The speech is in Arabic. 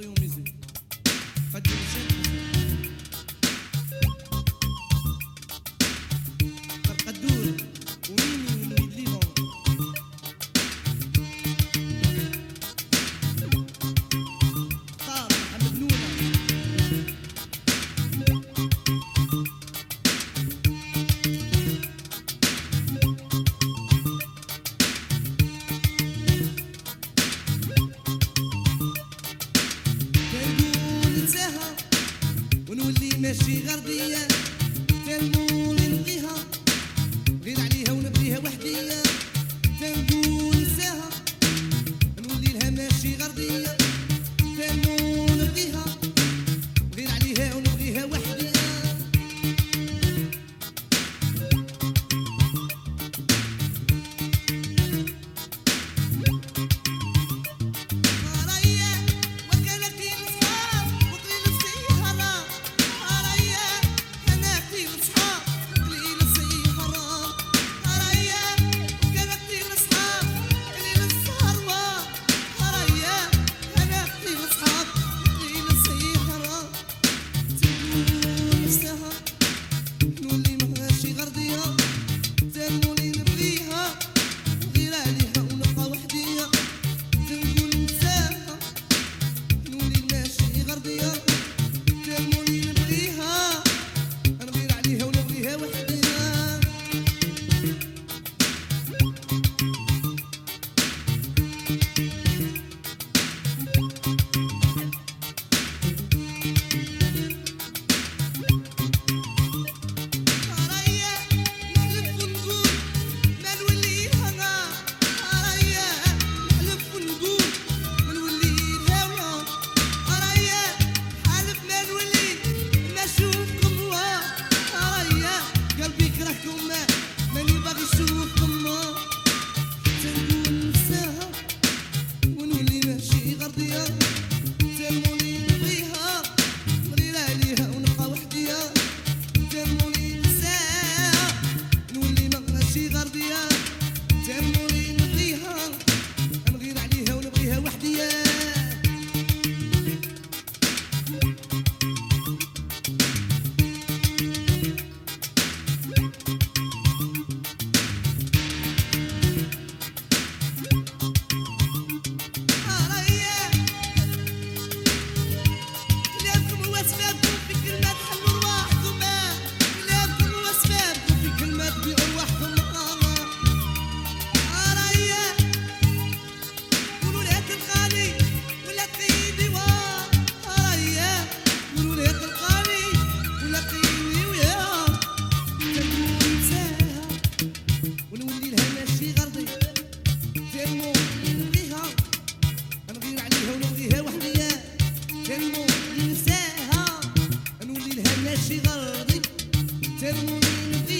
Auditorium Music. But ماشي غربية تنقول نلغيها غير عليها ونبغيها وحدية تنقول نساها نولي لها ماشي غربية. تولي لها ماشي غرضي تنمو نلغيها نولي لها ماشي غرضي تنمو نلغيها